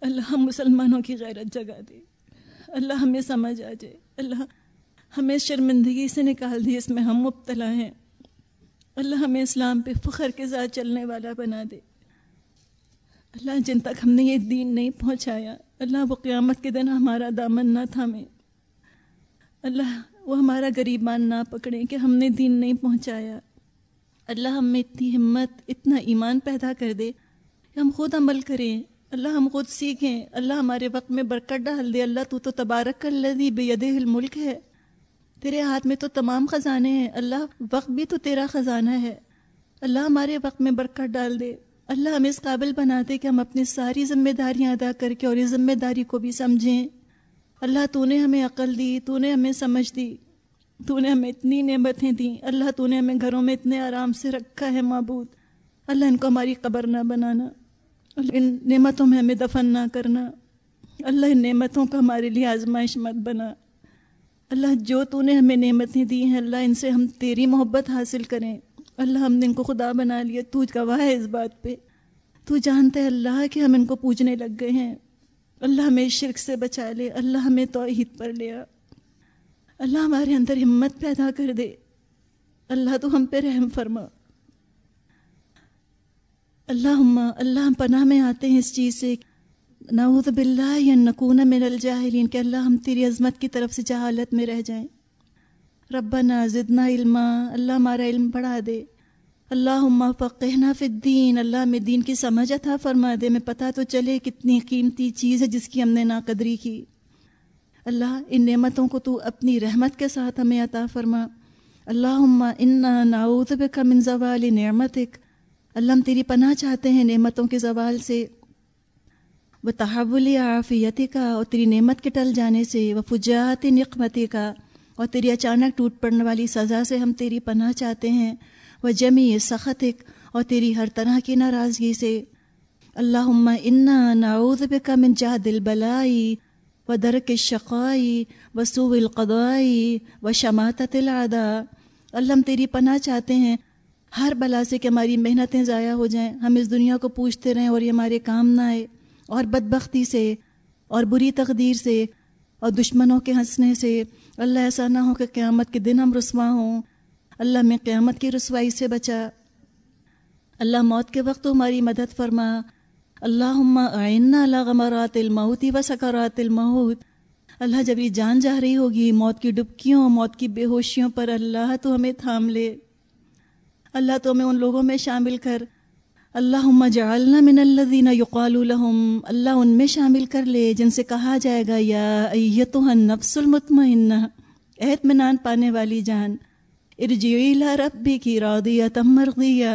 اللہ ہم مسلمانوں کی غیرت جگا دے۔ اللہ ہمیں سمجھ آ جائے۔ اللہ ہمیں شرمندگی سے نکال دی اس میں ہم مبتلا ہیں۔ اللہ ہمیں اسلام پہ فخر کے ساتھ چلنے والا بنا دے۔ اللہ جن تک ہم نے یہ دین نہیں پہنچایا، اللہ وہ قیامت کے دن ہمارا دامن نہ تھامے۔ اللہ وہ ہمارا غریبان نہ پکڑیں کہ ہم نے دین نہیں پہنچایا۔ اللہ ہم میں اتنی ہمت، اتنا ایمان پیدا کر دے کہ ہم خود عمل کریں۔ اللہ ہم خود سیکھیں۔ اللہ ہمارے وقت میں برکت ڈال دے۔ اللہ تو تو تبارک اللہ بے الملک ہے۔ تیرے ہاتھ میں تو تمام خزانے ہیں۔ اللہ وقت بھی تو تیرا خزانہ ہے۔ اللہ ہمارے وقت میں برکت ڈال دے۔ اللہ ہمیں اس قابل بنا دے کہ ہم اپنی ساری ذمہ داریاں ادا کر کے اور اس ذمہ داری کو بھی سمجھیں۔ اللہ تو نے ہمیں عقل دی، تو نے ہمیں سمجھ دی، تو نے ہمیں اتنی نعمتیں دیں۔ اللہ تو نے ہمیں گھروں میں اتنے آرام سے رکھا ہے معبود۔ اللہ ان کو ہماری قبر نہ بنانا۔ اللہ ان نعمتوں میں ہمیں دفن نہ کرنا۔ اللہ ان نعمتوں کا ہمارے لیے آزمائش مت بنا۔ اللہ جو تو نے ہمیں نعمتیں دی ہیں، اللہ ان سے ہم تیری محبت حاصل کریں۔ اللہ ہم نے ان کو خدا بنا لیا، تو گواہ ہے اس بات پہ؟ تو جانتا ہے اللہ کہ ہم ان کو پوجنے لگ گئے ہیں۔ اللہ ہمیں شرک سے بچا لے، اللہ ہمیں توحید پر لیا اللہ ہمارے اندر ہمت پیدا کر دے۔ اللہ تو ہم پہ رحم فرما۔ اللہ اللہ ہم پناہ میں آتے ہیں اس چیز سے۔ نعوذ باللہ یا نکون من الجاہلین، کہ اللہ ہم تیری عظمت کی طرف سے جہالت میں رہ جائیں۔ ربنا زدنا علما، اللہ ہمارا علم بڑھا دے۔ اللہ فقہنا فی الدین، اللہ میں دین کی سمجھ تھا فرما دے۔ میں پتہ تو چلے کتنی قیمتی چیز ہے جس کی ہم نے ناقدری کی۔ اللہ، ان نعمتوں کو تو اپنی رحمت کے ساتھ ہمیں عطا فرما۔ اللہ انا نعوذ بک من زوال نعمتک۔ اللہ، ہم تیری پناہ چاہتے ہیں نعمتوں کے زوال سے۔ وہ تحول عافیتی کا اور تیری نعمت کے ٹل جانے سے۔ وہ فجات نقمتی کا اور تیری اچانک ٹوٹ پڑنے والی سزا سے ہم تیری پناہ چاہتے ہیں۔ وہ جمی سخت اور تیری ہر طرح کی ناراضگی سے۔ اللہ انا نعوذ بک من جہد البلائی و درک شقائی و سو القدائی و شماعت العدا۔ اللہ ہم تیری پناہ چاہتے ہیں۔ ہر بلا سے کہ ہماری محنتیں ضائع ہو جائیں۔ ہم اس دنیا کو پوچھتے رہیں اور یہ ہمارے کام نہ آئے۔ اور بدبختی سے اور بری تقدیر سے اور دشمنوں کے ہنسنے سے اللہ ایسا نہ ہو کہ قیامت کے دن ہم رسوا ہوں۔ اللہ میں قیامت کی رسوائی سے بچا۔ اللہ موت کے وقت ہماری مدد فرما۔ اللہ آئینہ اللہ غمرات الموتی و سکرات الموت۔ اللہ جب یہ جان جا رہی ہوگی موت کی ڈبکیوں، موت کی بے ہوشیوں پر اللہ تو ہمیں تھام لے۔ اللہ تو ہمیں ان لوگوں میں شامل کر۔ اللہ جعلنا من الذین یقال لهم اللہ ان میں شامل کر لے، جن سے کہا جائے گا، یا ایتها النفس المطمئنہ اطمینان پانے والی جان، ارجعی الى ربی کی راضیہ مرضیہ۔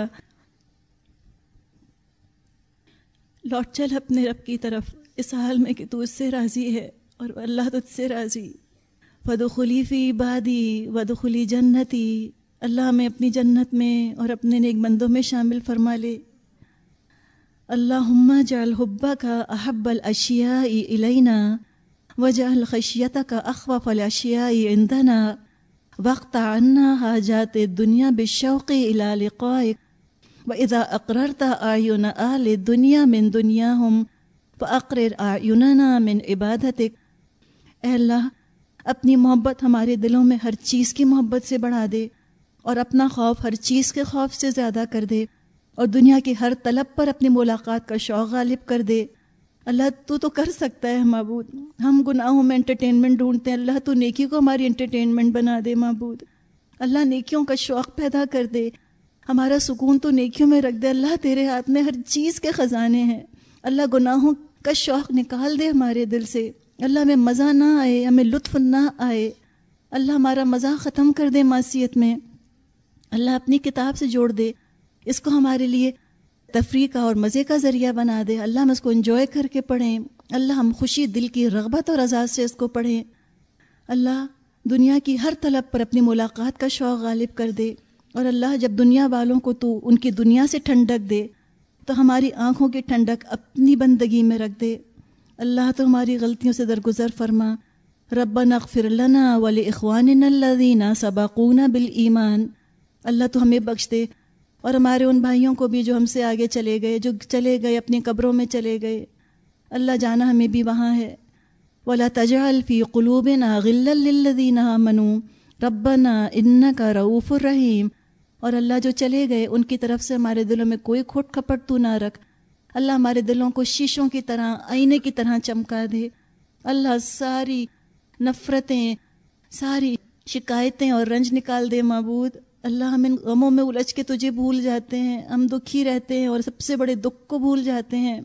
لوٹ چل اپنے رب کی طرف، اس حال میں کہ تو اس سے راضی ہے اور اللہ تجھ سے راضی۔ ودخلی فی عبادی ودخلی جنتی، اللہ میں اپنی جنت میں اور اپنے نیک بندوں میں شامل فرما لے۔ اللہ جعل حبا کا احب الاشیاء الینا وجعل خشیت کا اخوف الاشیاء عندنا وقت عنا حاجات دنیا بشوق الى لقائك واذا اقررت اعین اہل دنیا من دنیاہم فاقرر اعیننا من عبادتك۔ اے اللہ، اپنی محبت ہمارے دلوں میں ہر چیز کی محبت سے بڑھا دے اور اپنا خوف ہر چیز کے خوف سے زیادہ کر دے۔ اور دنیا کی ہر طلب پر اپنی ملاقات کا شوق غالب کر دے۔ اللہ تو تو کر سکتا ہے معبود۔ ہم گناہوں میں انٹرٹینمنٹ ڈھونڈتے ہیں۔ اللہ تو نیکی کو ہماری انٹرٹینمنٹ بنا دے معبود۔ اللہ نیکیوں کا شوق پیدا کر دے۔ ہمارا سکون تو نیکیوں میں رکھ دے۔ اللہ تیرے ہاتھ میں ہر چیز کے خزانے ہیں۔ اللہ گناہوں کا شوق نکال دے ہمارے دل سے۔ اللہ ہمیں مزہ نہ آئے، ہمیں لطف نہ آئے۔ اللہ ہمارا مزہ ختم کر دے معصیت میں۔ اللہ اپنی کتاب سے جوڑ دے۔ اس کو ہمارے لیے تفریح کا اور مزے کا ذریعہ بنا دے۔ اللہ ہم اس کو انجوائے کر کے پڑھیں۔ اللہ ہم خوشی، دل کی رغبت اور آزاد سے اس کو پڑھیں۔ اللہ دنیا کی ہر طلب پر اپنی ملاقات کا شوق غالب کر دے۔ اور اللہ جب دنیا والوں کو تو ان کی دنیا سے ٹھنڈک دے، تو ہماری آنکھوں کی ٹھنڈک اپنی بندگی میں رکھ دے۔ اللہ تو ہماری غلطیوں سے درگزر فرما۔ رب اغفر لنا ولی اخوان الذین سبقونا بالایمان اللہ تو ہمیں بخش دے۔ اور ہمارے ان بھائیوں کو بھی جو ہم سے آگے چلے گئے، جو چلے گئے، اپنی قبروں میں چلے گئے۔ اللہ جانا ہمیں بھی وہاں ہے۔ ولا تجعل فی قلوبنا غلا للذین آمنوا۔ ربنا انک رؤوف الرحیم اور اللہ جو چلے گئے، ان کی طرف سے ہمارے دلوں میں کوئی کھوٹ کھپٹ تو نہ رکھ۔ اللہ ہمارے دلوں کو شیشوں کی طرح، آئینے کی طرح چمکا دے۔ اللہ ساری نفرتیں، ساری شکایتیں اور رنج نکال دے، معبود۔ اللہ ہم ان غموں میں الجھ کے تجھے بھول جاتے ہیں، ہم دکھی رہتے ہیں اور سب سے بڑے دکھ کو بھول جاتے ہیں۔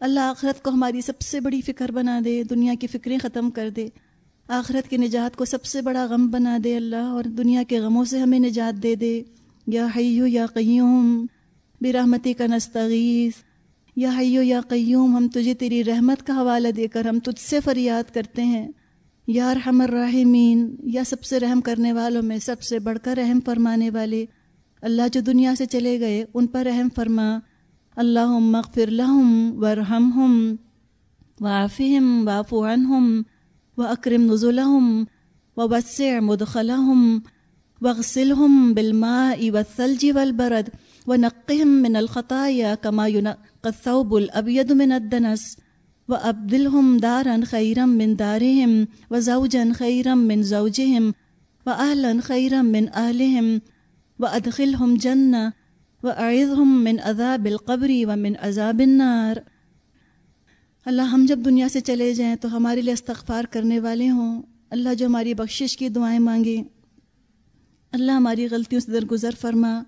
اللہ آخرت کو ہماری سب سے بڑی فکر بنا دے، دنیا کی فکریں ختم کر دے۔ آخرت کی نجات کو سب سے بڑا غم بنا دے اللہ اور دنیا کے غموں سے ہمیں نجات دے دے۔ یا حیو یا قیوم برحمتی کا نستغیث۔ یا حیو یا قیوم، ہم تجھے تیری رحمت کا حوالہ دے کر ہم تجھ سے فریاد کرتے ہیں۔ یا رحم الرحمین یا سب سے رحم کرنے والوں میں سب سے بڑھ کر رحم فرمانے والے۔ اللہ جو دنیا سے چلے گئے، ان پر رحم فرما۔ اللہ مغفر لہم ورحم ہم وافہم واف عنہم و اکرم نزلہم و وسع مدخلہم وغسلہم بالماء والثلج والبرد ونقہم من الخطایا کما ينقى الثوب الابید من الدنس۔ و ابدلحم دارن خیرم من دارہم و زوجن خیرم من زوجہم و اہلن خیرم من اہلہم و ادخلہم جنہ و اعظم من عذاب القبری و من عذاب النار۔ اللہ ہم جب دنیا سے چلے جائیں تو ہمارے لیے استغفار کرنے والے ہوں۔ اللہ جو ہماری بخشش کی دعائیں مانگیں اللہ ہماری غلطیوں سے درگزر فرما۔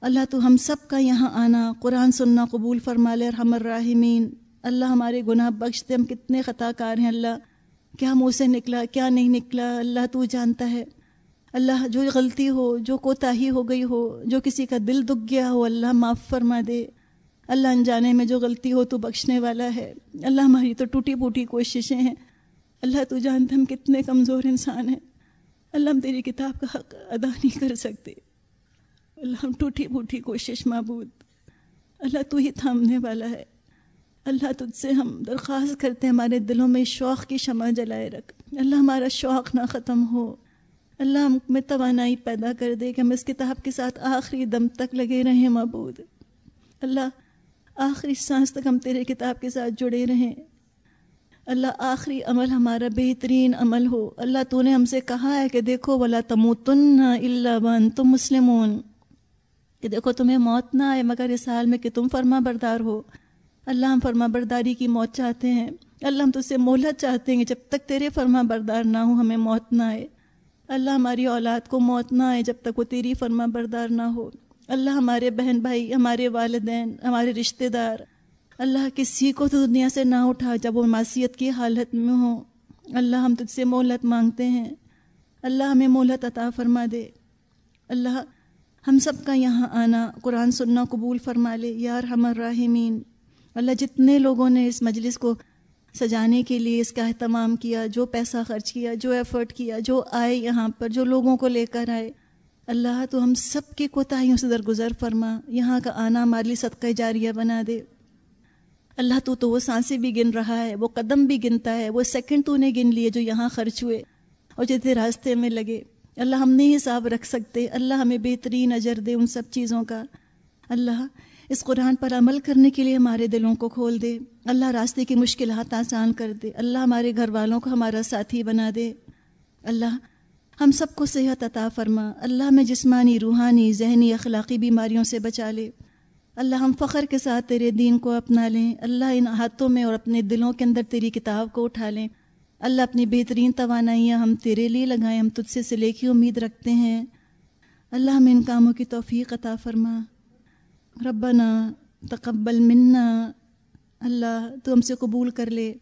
اللہ تو ہم سب کا یہاں آنا، قرآن سننا قبول فرما لے رحم الرحمین اللہ ہمارے گناہ بخش دے ہم کتنے خطا کار ہیں اللہ۔ کیا منہ سے نکلا، کیا نہیں نکلا، اللہ تو جانتا ہے۔ اللہ جو غلطی ہو، جو کوتاہی ہو گئی ہو، جو کسی کا دل دکھ گیا ہو، اللہ معاف فرما دے۔ اللہ انجانے میں جو غلطی ہو تو بخشنے والا ہے۔ اللہ ہماری تو ٹوٹی پھوٹی کوششیں ہیں۔ اللہ تو جانتے ہم کتنے کمزور انسان ہیں۔ اللہ ہم تیری کتاب کا حق ادا نہیں کر سکتے۔ اللہ ہم ٹوٹی پھوٹی کوشش، معبود۔ اللہ تو ہی تھامنے والا ہے۔ اللہ تجھ سے ہم درخواست کرتے ہیں، ہمارے دلوں میں شوق کی شمع جلائے رکھ۔ اللہ ہمارا شوق نہ ختم ہو۔ اللہ ہم میں توانائی پیدا کر دے کہ ہم اس کتاب کے ساتھ آخری دم تک لگے رہیں معبود۔ اللہ، آخری سانس تک ہم تیرے کتاب کے ساتھ جڑے رہیں۔ اللہ، آخری عمل ہمارا بہترین عمل ہو۔ اللہ، تو نے ہم سے کہا ہے کہ دیکھو، ولا تم تن اللہ بن تم مسلمون۔ کہ دیکھو، تمہیں موت نہ آئے مگر اس حال میں کہ تم فرما بردار ہو۔ اللہ ہم فرما برداری کی موت چاہتے ہیں۔ اللہ ہم تو سے مہلت چاہتے ہیں کہ جب تک تیرے فرما بردار نہ ہو ہمیں موت نہ آئے۔ اللہ ہماری اولاد کو موت نہ آئے جب تک وہ تیری فرما بردار نہ ہو۔ اللہ ہمارے بہن بھائی، ہمارے والدین، ہمارے رشتہ دار۔ اللہ کسی کو تو دنیا سے نہ اٹھا جب وہ معصیت کی حالت میں ہوں۔ اللہ ہم تجھ سے مہلت مانگتے ہیں۔ اللہ ہمیں مہلت عطا فرما دے۔ اللہ، ہم سب کا یہاں آنا، قرآن سننا قبول فرما لے یار ہمر راہمین اللہ جتنے لوگوں نے اس مجلس کو سجانے کے لیے اس کا اہتمام کیا، جو پیسہ خرچ کیا، جو ایفرٹ کیا، جو آئے یہاں پر، جو لوگوں کو لے کر آئے، اللہ تو ہم سب کی کوتاہیوں سے درگزر فرما، یہاں کا آنا ہمارے لیے صدقہ جاریہ بنا دے۔ اللہ تو تو وہ سانسیں بھی گن رہا ہے، وہ قدم بھی گنتا ہے، وہ سیکنڈ تو نے گن لیے جو یہاں خرچ ہوئے اور جتنے راستے میں لگے۔ اللہ ہم نہیں حساب رکھ سکتے، اللہ ہمیں بہترین اجر دے ان سب چیزوں کا۔ اللہ اس قرآن پر عمل کرنے کے لیے ہمارے دلوں کو کھول دے۔ اللہ راستے کی مشکلات آسان کر دے۔ اللہ ہمارے گھر والوں کو ہمارا ساتھی بنا دے۔ اللہ، ہم سب کو صحت عطا فرما۔ اللہ میں جسمانی، روحانی، ذہنی، اخلاقی بیماریوں سے بچا لے۔ اللہ، ہم فخر کے ساتھ تیرے دین کو اپنا لیں۔ اللہ، ان ہاتھوں میں اور اپنے دلوں کے اندر تیری کتاب کو اٹھا لیں۔ اللہ، اپنی بہترین توانائیاں ہم تیرے لیے لگائیں۔ ہم تجھ سے سلے کی امید رکھتے ہیں۔ اللہ، ہمیں ان کاموں کی توفیق عطا فرما۔ ربنا تقبل منا، اللہ تو ہم سے قبول کر لے۔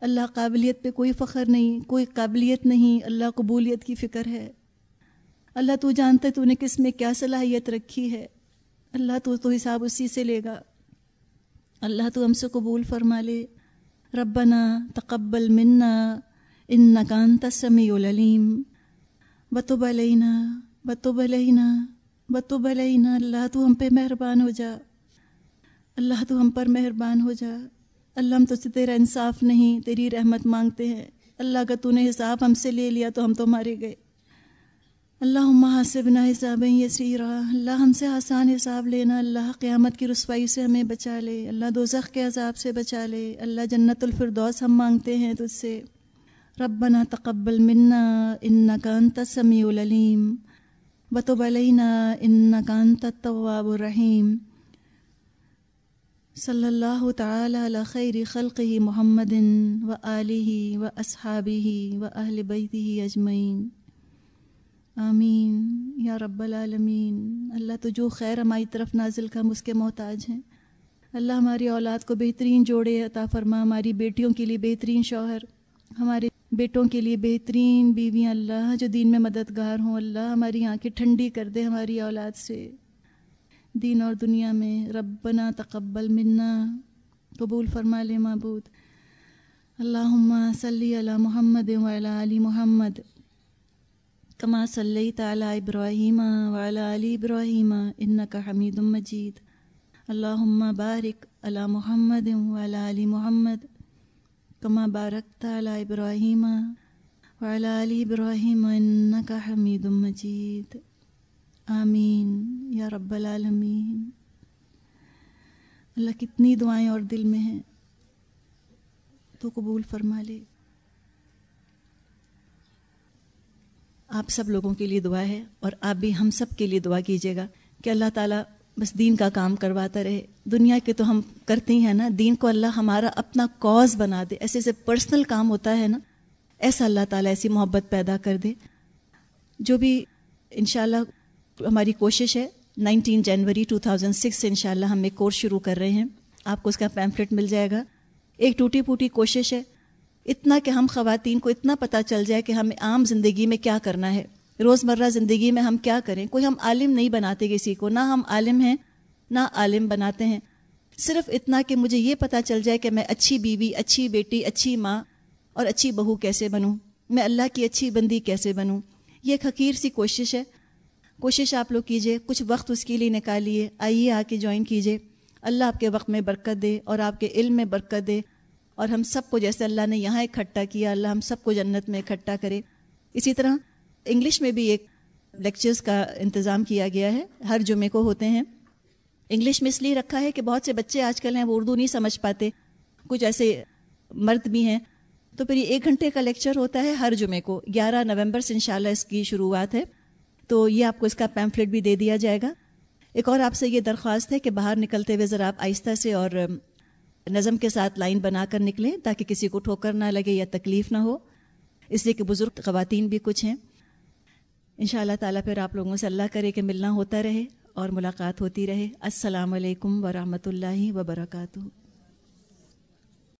اللہ قابلیت پہ کوئی فخر نہیں، کوئی قابلیت نہیں، اللہ قبولیت کی فکر ہے۔ اللہ تو جانتا ہے تو نے کس میں کیا صلاحیت رکھی ہے۔ اللہ تو تو حساب اسی سے لے گا۔ اللہ تو ہم سے قبول فرما لے۔ ربنا تقبل منا ان نقان تسمی العلیم۔ بتب علینا بتب علینا۔ بتب علینا اللہ تو ہم پہ مہربان ہو جا۔ اللہ تو ہم پر مہربان ہو جا۔ اللہ ہم تو سے تیرا انصاف نہیں، تیری رحمت مانگتے ہیں۔ اللہ کا تو نے حساب ہم سے لے لیا تو ہم تو مارے گئے۔ اللہ حاسبنا حساب یسیرا۔ اللہ ہم سے آسان حساب لینا۔ اللہ قیامت کی رسوائی سے ہمیں بچا لے۔ اللہ دوزخ کے عذاب سے بچا لے۔ اللہ جنت الفردوس ہم مانگتے ہیں تجھ سے۔ ربنا تقبل منا، انکا انت السمیع العلیم۔ وتب علینا انکا انت التواب الرحیم۔ صلی اللہ تعالی علی خیر خلقہ محمد و آلہ و اصحابہ و اہل بیتہ اجمعین۔ آمین۔ یا رب العالمین، اللہ تو جو خیر ہماری طرف نازل کا ہم اس کے محتاج ہیں۔ اللہ ہماری اولاد کو بہترین جوڑے عطا فرما، ہماری بیٹیوں کے لیے بہترین شوہر، ہمارے بیٹوں کے لیے بہترین بیویاں اللہ جو دین میں مددگار ہوں، اللہ ہماری آنکھیں ٹھنڈی کر دے ہماری اولاد سے۔ دین اور دنیا میں ربنا تقبل منا، قبول فرما لے معبود۔ اللہ صلی علی محمد وعلی علی محمد، کما صلی تعلیٰ ابراہیم وعلی علی ابراہیم، انکا حمید مجید۔ اللہم بارک علی محمد وعلی علی محمد۔ کما بارک تعلیٰ ابراہیم وعلی علی ابراہیم انکا حمید مجید آمین یا رب العالمین اللہ کتنی دعائیں اور دل میں ہیں، تو قبول فرما لے۔ آپ سب لوگوں کے لیے دعا ہے اور آپ بھی ہم سب کے لیے دعا کیجیے گا کہ اللہ تعالیٰ بس دین کا کام کرواتا رہے۔ دنیا کے تو ہم کرتے ہی ہیں نا۔ دین کو اللہ ہمارا اپنا کوز بنا دے۔ ایسے ایسے پرسنل کام ہوتا ہے نا۔ ایسا اللہ تعالیٰ ایسی محبت پیدا کر دے۔ جو بھی انشاءاللہ ہماری کوشش ہے۔ نائنٹین جنوری ٹو تھاؤزنڈ سکس سے ان شاء اللہ ہم ایک کورس شروع کر رہے ہیں۔ آپ کو اس کا پیمفلٹ مل جائے گا۔ ایک ٹوٹی پھوٹی کوشش ہے۔ اتنا کہ ہم خواتین کو اتنا پتہ چل جائے کہ ہمیں عام زندگی میں کیا کرنا ہے۔ روزمرہ زندگی میں ہم کیا کریں؟ کوئی ہم عالم نہیں بناتے کسی کو، نہ ہم عالم ہیں، نہ عالم بناتے ہیں۔ صرف اتنا کہ مجھے یہ پتہ چل جائے کہ میں اچھی بیوی، اچھی بیٹی، اچھی ماں اور اچھی بہو کیسے بنوں؟ میں اللہ کی اچھی بندی کیسے بنوں؟ یہ ایک حقیر سی کوشش ہے۔ کوشش آپ لوگ کیجیے، کچھ وقت اس کے لیے نکالیے، آئیے آ کے جوائن کیجیے۔ اللہ آپ کے وقت میں برکت دے اور آپ کے علم میں برکت دے اور ہم سب کو جیسے اللہ نے یہاں اکٹھا کیا، اللہ ہم سب کو جنت میں اکٹھا کرے۔ اسی طرح انگلش میں بھی ایک لیکچرز کا انتظام کیا گیا ہے، ہر جمعے کو ہوتے ہیں۔ انگلش میں اس لیے رکھا ہے کہ بہت سے بچے آج کل ہیں، وہ اردو نہیں سمجھ پاتے۔ کچھ ایسے مرد بھی ہیں۔ تو پھر یہ ایک گھنٹے کا لیکچر ہوتا ہے ہر جمعے کو۔ گیارہ نومبر سے انشاءاللہ اس کی شروعات ہے۔ تو یہ آپ کو اس کا پیمفلٹ بھی دے دیا جائے گا۔ ایک اور آپ سے یہ درخواست ہے کہ باہر نکلتے ہوئے ذرا آپ آہستہ سے اور نظم کے ساتھ لائن بنا کر نکلیں تاکہ کسی کو ٹھوکر نہ لگے یا تکلیف نہ ہو۔ اس لیے کہ بزرگ خواتین بھی کچھ ہیں۔ ان شاء اللہ تعالیٰ پھر آپ لوگوں سے اللہ کرے کہ ملنا ہوتا رہے اور ملاقات ہوتی رہے۔ السلام علیکم ورحمۃ اللہ وبرکاتہ۔